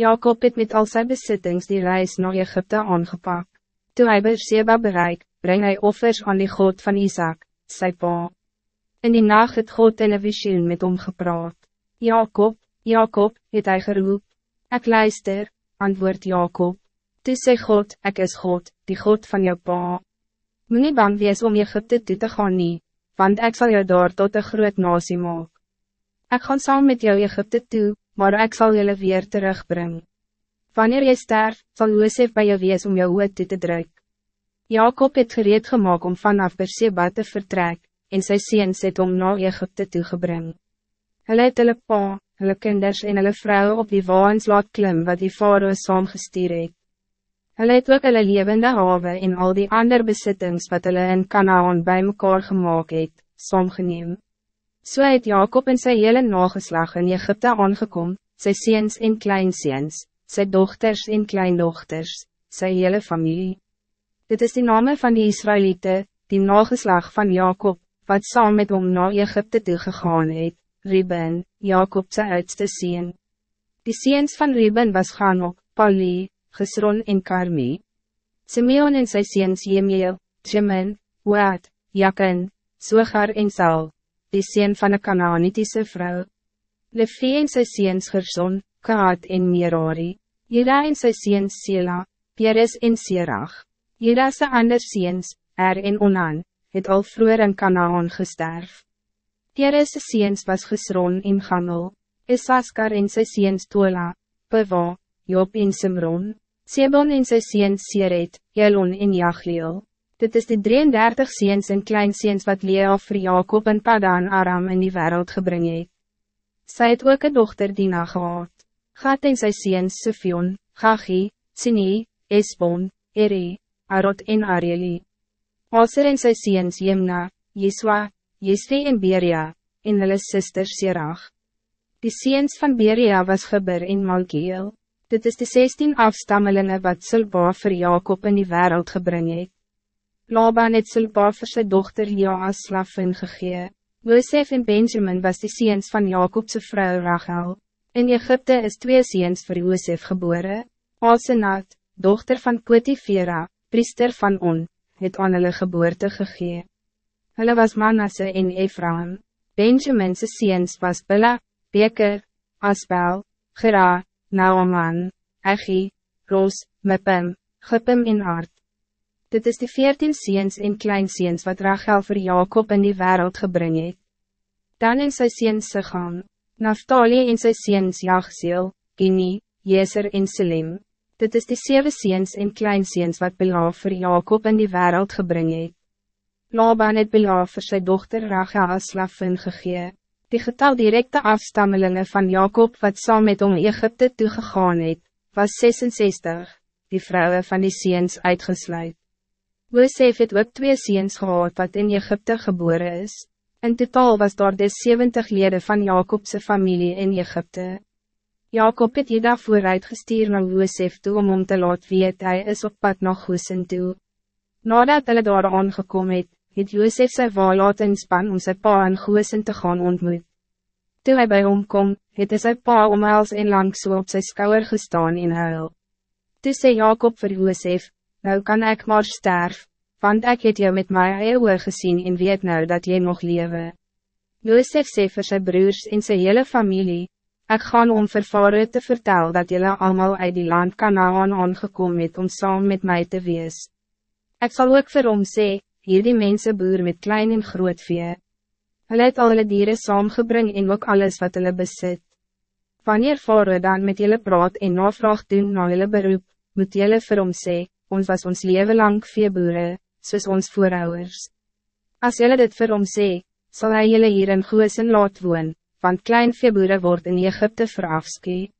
Jacob het met al zijn bezittings die reis naar Egypte aangepakt. Toen hij bij Sheba bereik, breng hij offers aan die God van Isaac, sy pa. In die nacht het God in een visioen met hom gepraat. Jacob, Jacob, het hy geroep. Ek luister, antwoord Jacob. Toe sê God, ek is God, die God van jou pa. Moet nie bang wees om Egypte toe te gaan nie, want ik zal jou daar tot een groot nasie maak. Ek gaan saam met jou Egypte toe, maar ik zal jullie weer terugbrengen. Wanneer jy sterf, zal Josef bij jou wees om jou hoed toe te druk. Jacob het gereed gemaakt om vanaf Berseba te vertrek, en sy seens het om na Egypte toegebring. Hulle het hulle pa, hulle kinders en hulle vrouwen op die waans laat klim wat die vader saamgestuur het. Hulle het ook hulle levende hawe en al die ander besittings wat hulle in Kanaan bij mekaar gemaakt het, saamgeneem. So het Jacob en sy hele nageslag in Egypte aangekom, sy seens en kleinseens, sy dochters en kleindochters, sy hele familie. Dit is die name van die Israëlieten, die nageslag van Jacob, wat saam met hom na Egypte toegegaan het, Reuben, Jacob sy oudste seen. Die seens van Reuben was Ganok, Pali, Gesron en Karmi. Simeon en sy seens Jemiel, Jemin, Waad, Jakin, Sogar en Sal die sien van een Canaanitische vrouw. Levi en sy seens Gerson, Kaat en Merari, Jira en sy seens Sela, Peres en Serach, Jira sy ander seens, Er en Onan, het al vroeger in Kanaan gesterf. Peres sy seens was Gesron en Ganel, Isaskar en sy seens Tola, Pewa, Job en Simron, Sebon en sy seens Seret, Jelon en Jagliel. Dit is de 33 seens en kleinseens wat Lea vir Jacob en Padan Aram in die wereld gebring het. Sy het ook een dochter Dina gehad. Gat en sy seens Sifion, Gachi, Sini, Esbon, Eri, Arot en Arieli. Aser en sy seens Jemna, Jeswa, Jesri en Beria, en hulle sister Serach. Die seens van Beria was Geber en Malkiel. Dit is de 16 afstammelingen wat Silba vir Jacob in die wereld gebring het. Laban het Silpa vir sy dochter Lea as slaffin gegee. Joseph en Benjamin was die seens van Jacobse vrouw Rachel. In Egypte is twee seens voor Joseph geboren. Asenat, dochter van Potifera, priester van On, het aan hulle geboorte gegee. Hulle was Manasse en Ephraim. Benjamin's seens was Billa, Beker, Asbel, Gera, Nauman, Egi, Ros, Mepim, Gippim en Art. Dit is de veertien seens en kleinseens wat Rachel voor Jacob in die wereld gebring het. Dan in sy seens Sicham, Naftali en sy seens Jachseel, Gini, Jeser en Selim. Dit is de zeven seens en kleinseens wat Bela voor Jacob in die wereld gebring het. Laban het Bela voor sy dochter Rachel as slaffin gegee. Die getal directe afstammelingen van Jacob wat saam met om Egypte toegegaan het, was 66, die vrouwen van die seens uitgesluit. Joseph het ook twee ziens gehad wat in Egypte geboren is. In totaal was daar dus 70 leden van Jacobse familie in Egypte. Jacob het Jeda vooruit gestuur na Joseph toe om om te laat weet hy is op pad na Goosen toe. Nadat hulle daar aangekom het, het Joseph sy wa laat inspan om sy pa in Goosen te gaan ontmoet. Toe hy by hom kom, het hy sy pa omhels en lang so op sy skouwer gestaan en huil. Toe sê Jacob vir Joseph, nou kan ik maar sterf, want ik het jou met my eeuwe gezien en weet nou dat jy nog lewe. Josef sê vir sy broers en sy hele familie, ik ga om vir Faroe te vertel dat jullie allemaal uit die land Kanaan aangekom het om saam met mij te wees. Ik zal ook vir hom sê, hier die mense boer met klein en groot vee. Hulle het al hulle dieren saamgebring en ook alles wat hulle besit. Wanneer Faroe dan met jullie praat en navraag doen na jullie beroep, moet jullie vir hom sê, ons was ons leven lang veeboere, soos ons voorouders. Als jullie dit vir hom sê, sal hy jylle hier in Goosen laat woon, want klein veeboere word in Egypte verafskeed.